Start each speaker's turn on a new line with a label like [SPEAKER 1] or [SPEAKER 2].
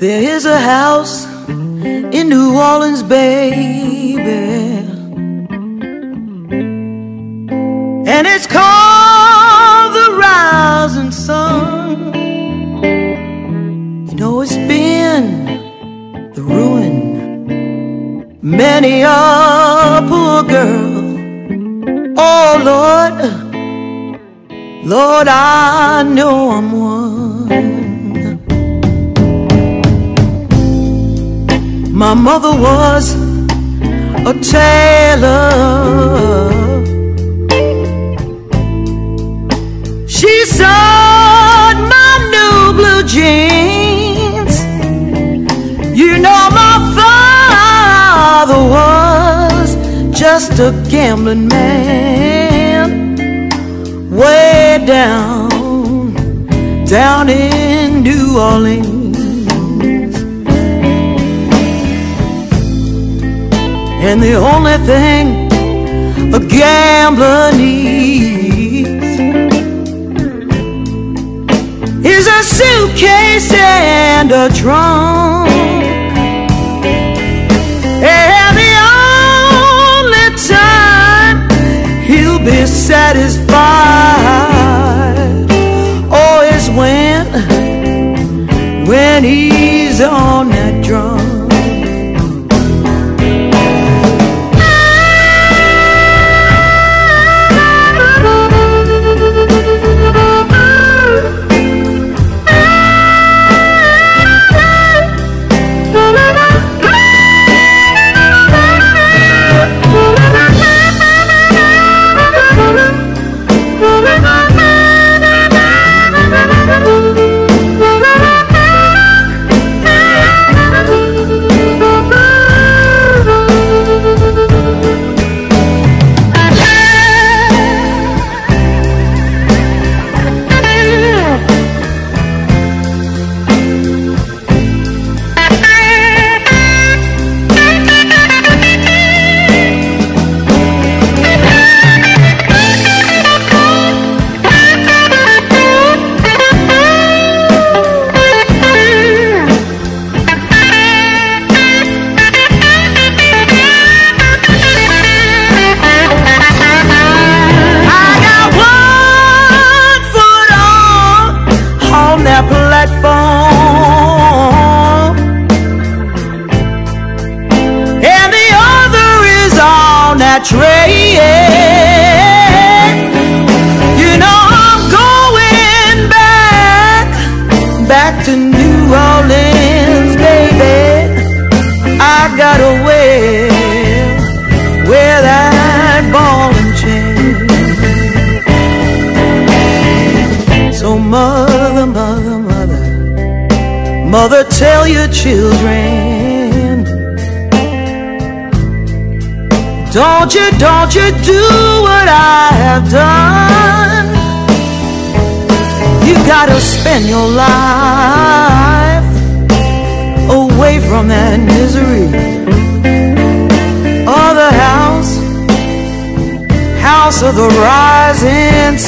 [SPEAKER 1] There is a house in New Orleans, baby. And it's called the Rising Sun. You know, it's been the ruin. Many a poor girl. Oh, Lord. Lord, I know I'm one. My mother was a tailor. She sewed my new blue jeans. You know, my father was just a gambling man. Way down, down in New Orleans. And the only thing a gambler needs is a suitcase and a trunk. And the only time he'll be satisfied oh is when when he's on that drum. That train. You know I'm going back, back to New Orleans, baby. I gotta wear, wear that ball and chain. So mother, mother, mother, mother, tell your children. Don't you, don't you do what I have done. You gotta spend your life away from that misery. Or the house, house of the rising